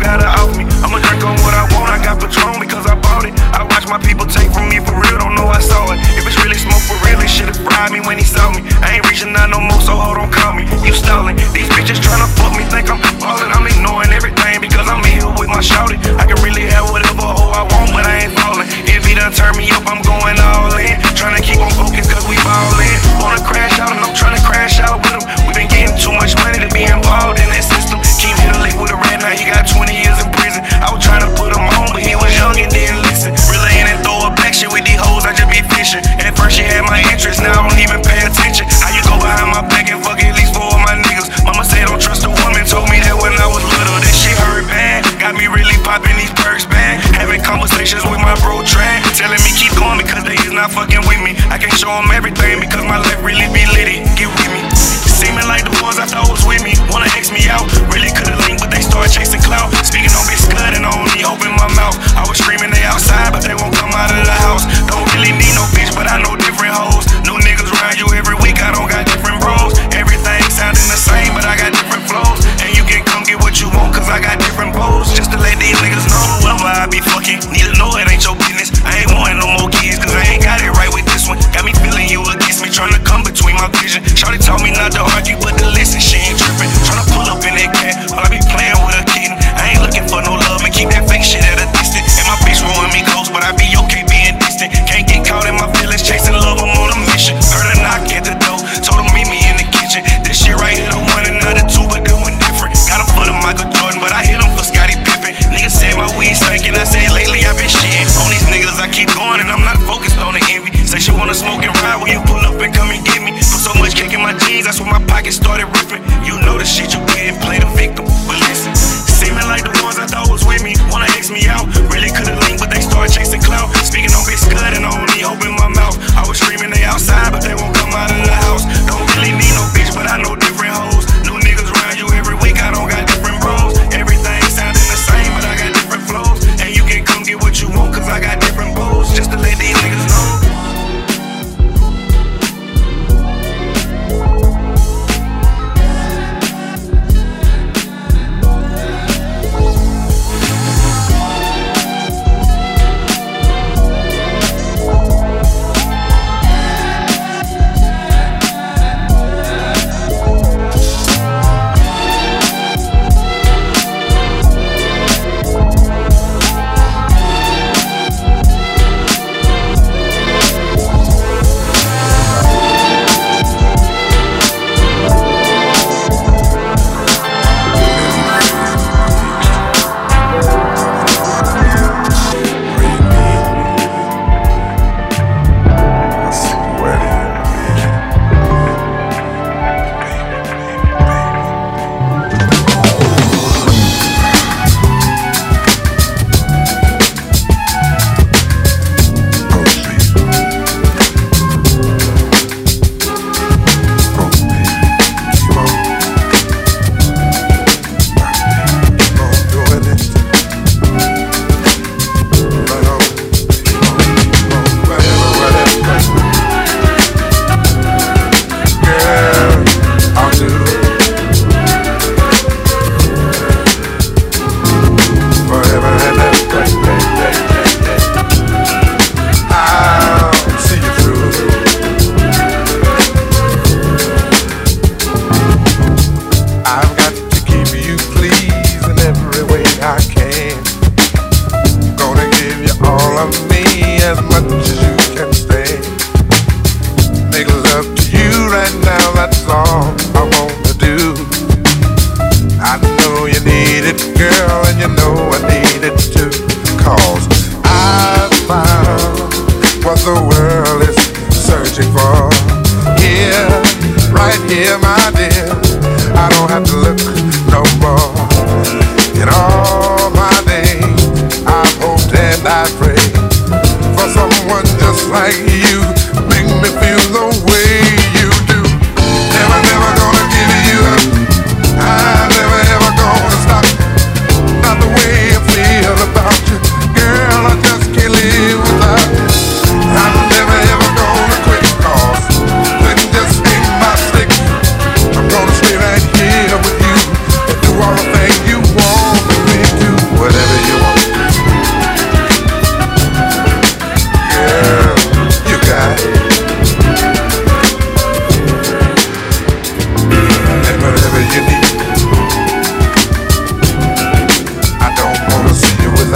got it off me. I'ma drink on what I want, I got Patron because I bought it. I watch my people take from me for real, don't know I saw it. If it's really smoke for real, it should've fried me when he saw me. I ain't reaching out no more, so hold on, call me. You stalling, these bitches tryna fuck me, think I'm ballin'. I'm ignoring everything because I'm in here with my shouty. I can really have whatever hoe I want, but I ain't falling. If he done turn me up, I'm going all in. Tryna keep on focus cause we ballin'. Wanna crack mattress now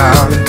around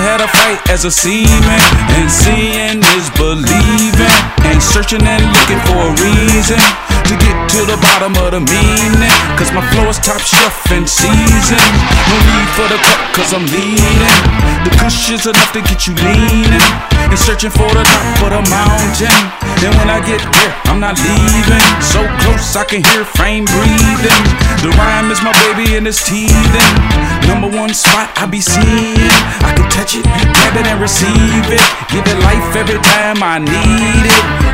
had a fight as a seaman. And seeing is believing, searching and looking for a reason to get to the bottom of the meaning. Cause my flow is top shelf and seasoned. No need for the cup, cause I'm leading. The kush is enough to get you leaning. And searching for the top of the mountain. Then when I get there, I'm not leaving. So close I can hear frame breathing. The rhyme is my baby and it's teething. Number one spot I be seeing. I can touch it, grab it and receive it. Give it life every time I need it.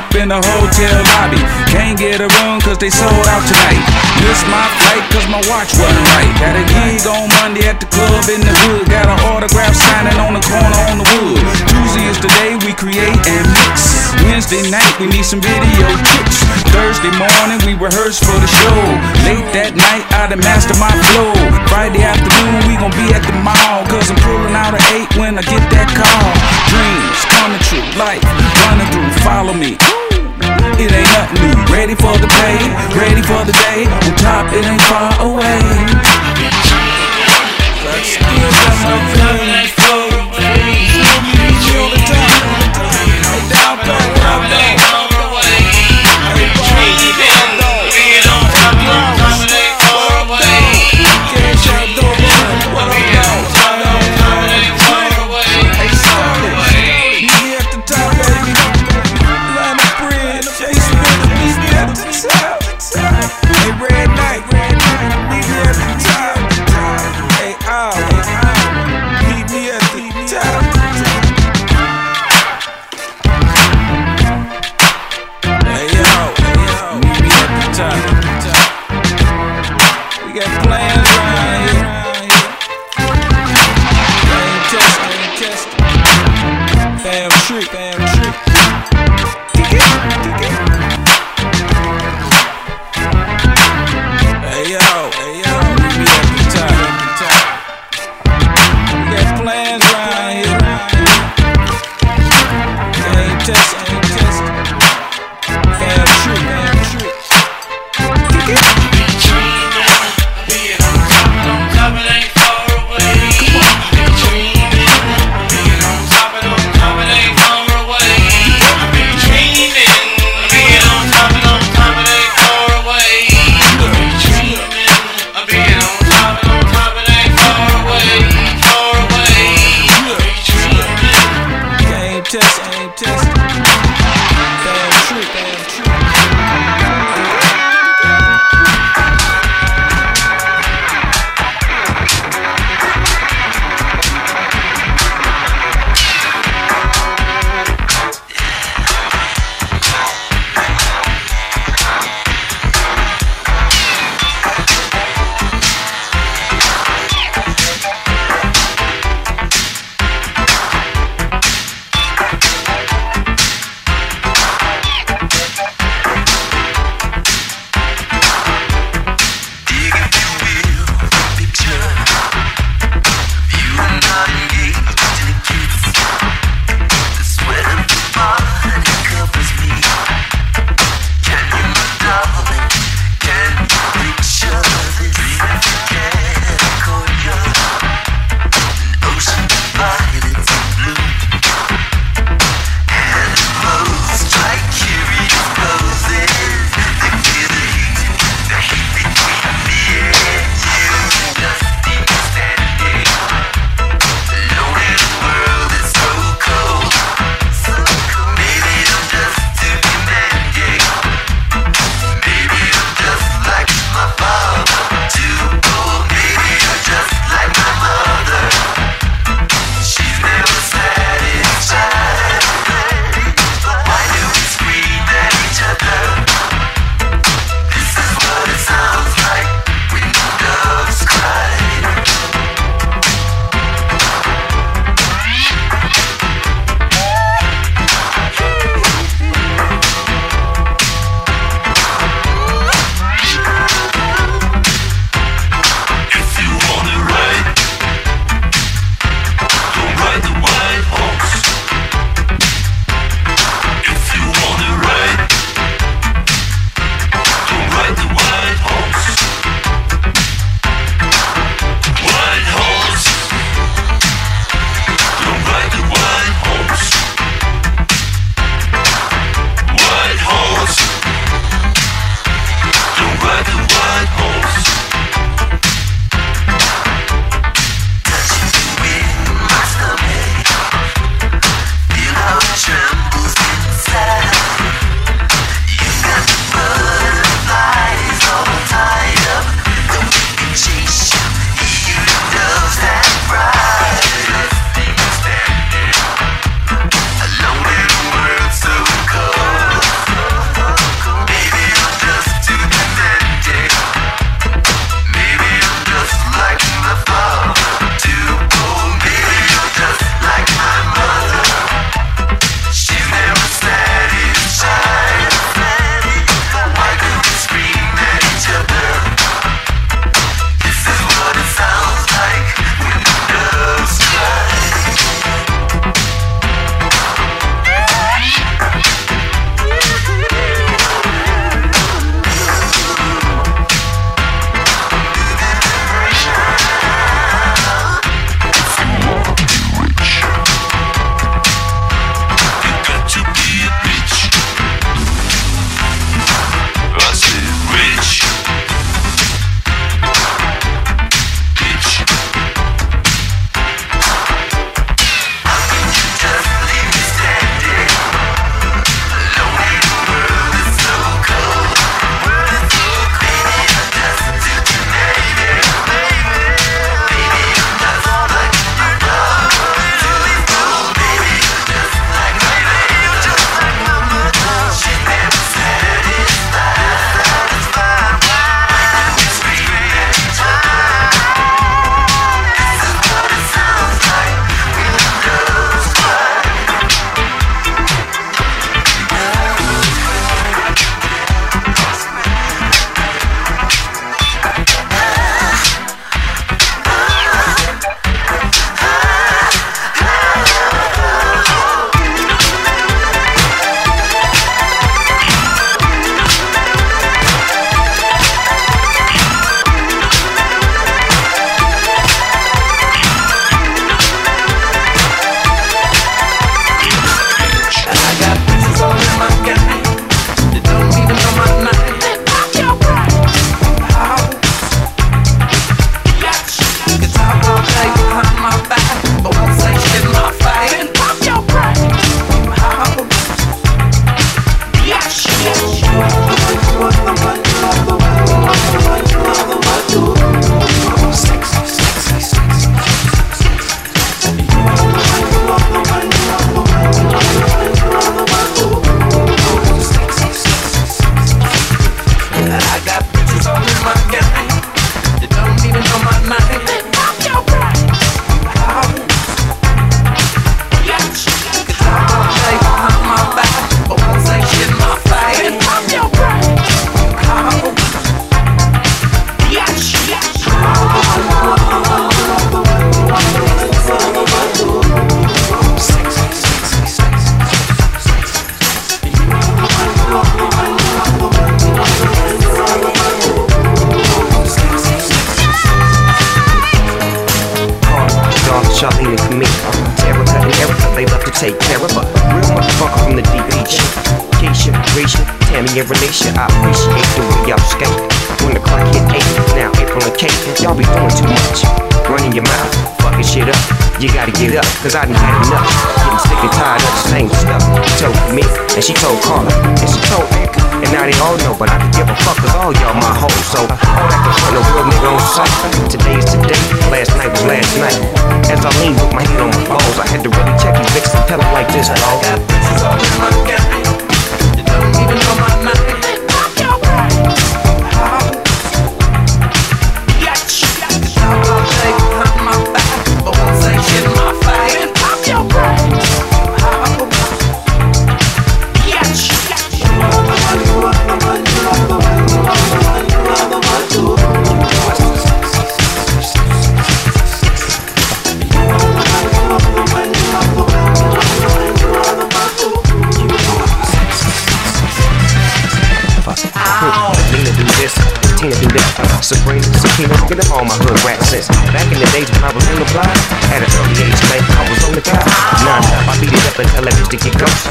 up in the hotel lobby. Can't get a room cause they sold out tonight. Missed my flight cause my watch wasn't right. Got a gig on Monday at the club in the hood. Got an autograph signing on the corner on the wood. Tuesday is the day we create and mix. Wednesday night we need some video tips Thursday morning we rehearse for the show. Late that night I done master my flow. Friday afternoon we gon' be at the mall. Cause I'm pulling out at 8 when I get that call. Dreams coming true, life running through, follow me it ain't nothing new. Ready for the pay, ready for the day. On top, it ain't far away. But still got my feelings flow. Feel me, me on the and I appreciate the way y'all skate. When the clock hit 8, now April and Kate, y'all be doing too much. Running your mouth, fucking shit up. You gotta get up, cause I done had enough. Getting sick and tired of the same stuff. She told me, and she told Carla, and she told Erica. And now they all know, but I can give a fuck cause all y'all my hoes. So all that can front a real nigga on sight. Today's today, last night was last night. As I lean with my head on my balls, I had to really check these bitches and tell them like this, dog. got bitches all in my. You don't even know my all my hood rat sense. Back in the days when I was in the block, at an early age, man, I was on the top. Non-stop, I beat it up until I bitch to get ghost.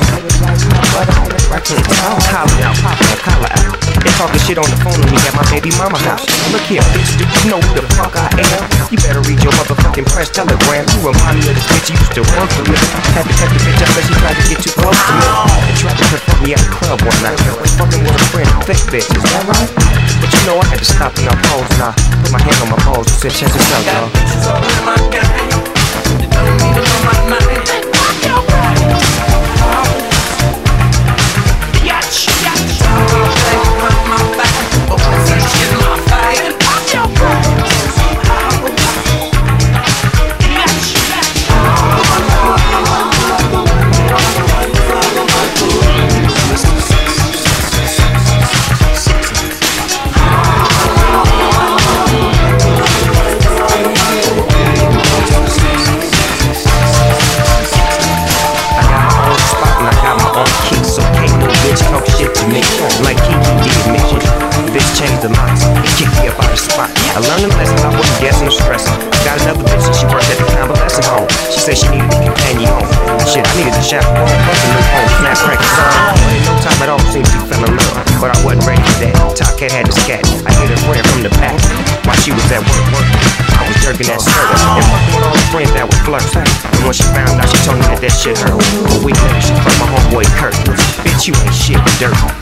Collar out, popping a collar out. They talking shit on the phone when me at my baby mama house. Look here, bitch, do you know who the fuck I am? You better read your motherfucking press telegram. You remind me of this bitch you used to work for me. Had to cut the bitch up cause she tried to get too close to me. And tried to confront me at the club one night. Fucking with a friend, thick bitch, is that right? But you know I had to stop and I pause and I put my hand on my balls and said, check this out, Got shit hurt. Week later, she fucked my homeboy Kurt. Bitch, you ain't shit, dirt.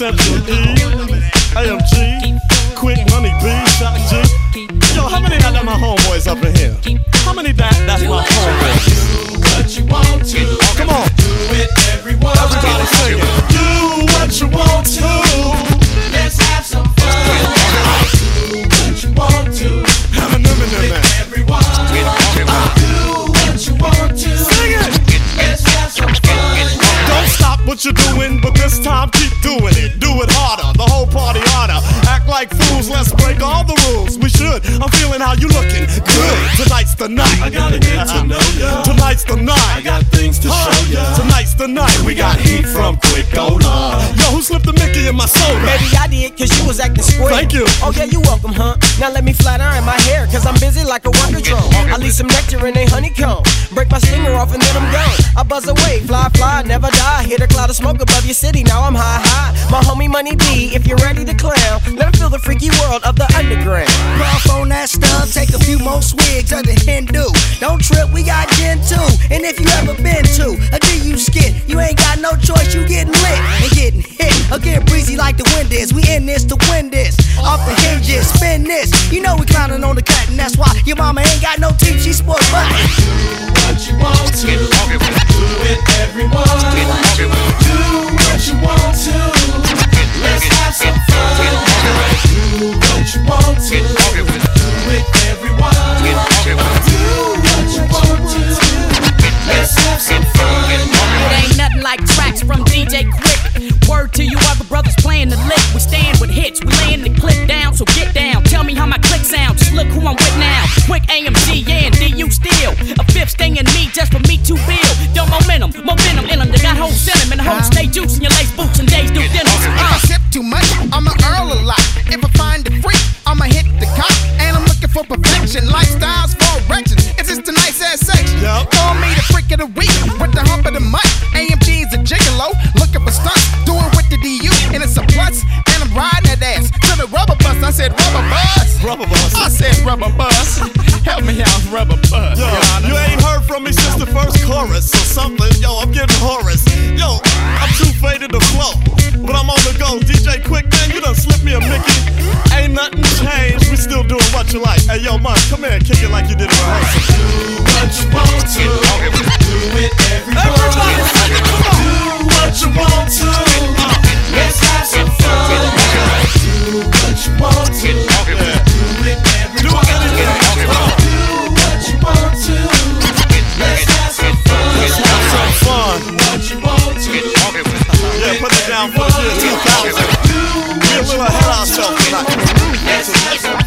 Inception E. I am G. Quick money B. Shock G. Yo, how many of my homeboys up in here? How many that that's my homeboys? Do what you want to. Oh, come on. Do it everyone. Everybody. Do what you want to. What you're doing, but this time keep doing it. Do it harder, the whole party harder. Act like fools, let's break all the rules. We should. I'm feeling how you looking. Good. Tonight's the night. I gotta get to know ya. Tonight's the night. I got things to show ya. Tonight's the night. We got heat from Quick Cola. Yo, who slipped the Mickey in my soda? Maybe I did, cause you was acting square. Thank you. Oh, yeah, you welcome, huh? Now let me flat iron my hair, cause I'm busy like a wonder drone. I leave some nectar in a honeycomb. Break my stinger off and then I'm gone. I buzz away, fly, fly, never die. Hit a cloud of smoke above your city, now I'm high, high. My homie Money B, if you're ready to clown, let him feel the freaky world of the underground. Puff on that stuff, take a few more swigs of the Hindu. Don't trip, we got gin too. And if you ever been to a DU skit, you ain't got no choice, you getting lit and getting hit. Or get breezy like the wind is. We in this to win this. Off the hinges, spin this. You know we clowning on the cut, and that's why your mama ain't got no teeth, she sport butt. what you want to. Do it, everyone. Do what you want to. Let's have some fun. Do what you want to. Like tracks from DJ Quik. Word to you other brothers playing the lick. We stand with hits, we laying the clip down, so get down. Tell me how my click sound, just look who I'm with now. Quik AMG, yeah, and DU still. A fifth staying in me just for me to build. Yo, momentum, momentum in them. They got whole sentiment, hoes stay juicing your lace boots and days do dinners. If I Uh. sip too much, I'ma earl a lot. If I find a freak, I'ma hit the cop. And I'm looking for perfection, lifestyles for erections. It's just a nice ass section. Yup. Call me the freak of the week with the hump of the month. Rubber. I said rubber bus. Rubber bus. I said rubber bus. Help me out, rubber bus. Yo, you ain't heard from me since the first chorus or something. Yo, I'm getting Horace. Yo, I'm too faded to flow, but I'm on the go. DJ Quik, man, you done slipped me a Mickey. Ain't nothing changed. We still doing what you like. Hey, yo, man, come here kick it like you did in rehearsal. Do what you want to. Do it, everyone. Everybody come on. Do what you want to. Let's have some fun. Do what you want to. Do it, anything. Do what you want to. Let's have some fun. Have some fun. What you want to. It the year 2000. We a little ahead of ourselves. Let's have some fun.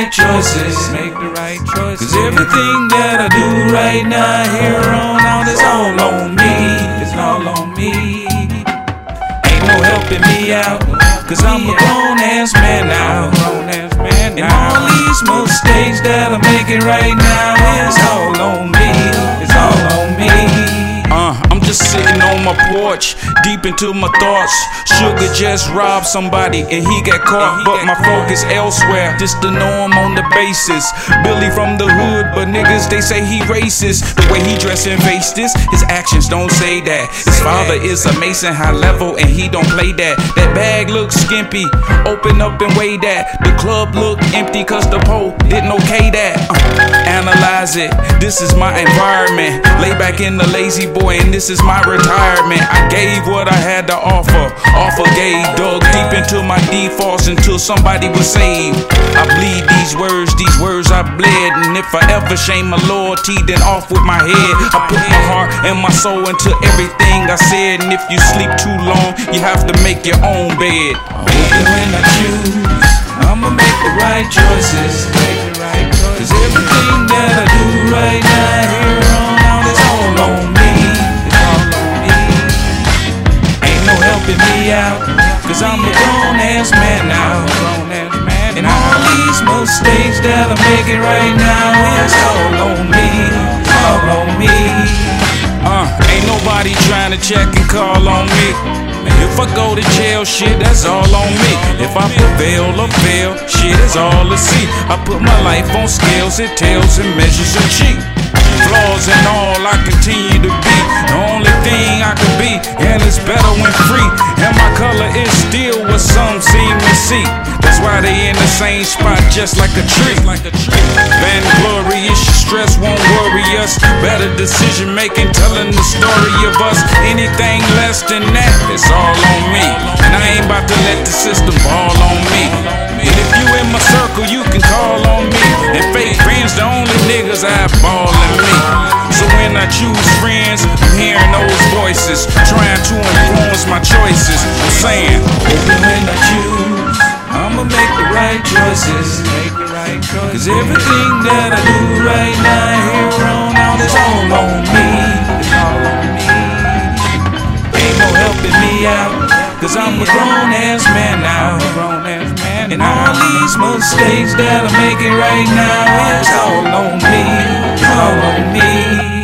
Right choices. Make the right choices. Cause everything that I do right now, here on out, is all on me. It's all on me. Ain't no helping me out. Cause I'm a grown ass man now. And all these mistakes that I'm making right now is all on me. Sitting on my porch, deep into my thoughts. Sugar just robbed somebody and he got caught, but my focus elsewhere. Just know him on the basis. Billy from the hood, but niggas they say he racist. The way he dress and face this, his actions don't say that. His father is a mason, high level, and he don't play that. That bag looks skimpy, open up and weigh that. The club look empty cause the pole didn't okay that. Uh, analyze it, this is my environment. Lay back in the lazy boy, and this is my retirement. I gave what I had to offer, offer gave, dug deep into my defaults until somebody was saved. I bleed these words, these words I bled, and if I ever shame my loyalty, then off with my head. I put my heart and my soul into everything I said, and if you sleep too long, you have to make your own bed. Hoping when I choose, I'ma make the right choices. Cause everything that I do right now, me out. Cause I'm a grown ass man now. And all these mistakes that I'm making right now is all on me. All on me. Uh, ain't nobody trying to check and call on me. If I go to jail, shit, that's all on me. If I prevail or fail, shit is all to see. I put my life on scales and tails and measures and cheat. Flaws and all, I continue to be the only thing I can be, and it's better when free. And my color is still what some seem to see. That's why they in the same spot, just like a tree. Vainglorious, stress won't worry us. Better decision making, telling the story of us. Anything less than that, it's all on me. And I ain't about to let the system ball on me. In my circle, you can call on me. And fake friends, the only niggas eyeballing me. So when I choose friends, I'm hearing those voices, trying to influence my choices. I'm saying, when I choose, I'ma make the right choices. Cause everything that I do right now, here on out, is all on me. It's all on me. Ain't no helping me out. Cause I'm a grown ass man now. And all these mistakes that I'm making right now, it's all on me, all on me.